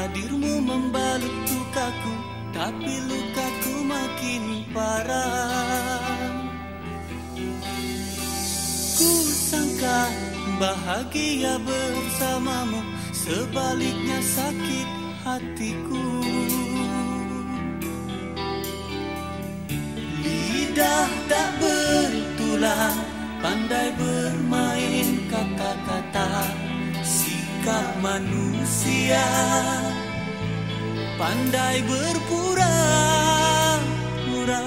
Hadirmu membalut lukaku Tapi lukaku makin parah. Ku sangka bahagia bersamamu Sebaliknya sakit hatiku. Sikap manusia Pandai berpura-pura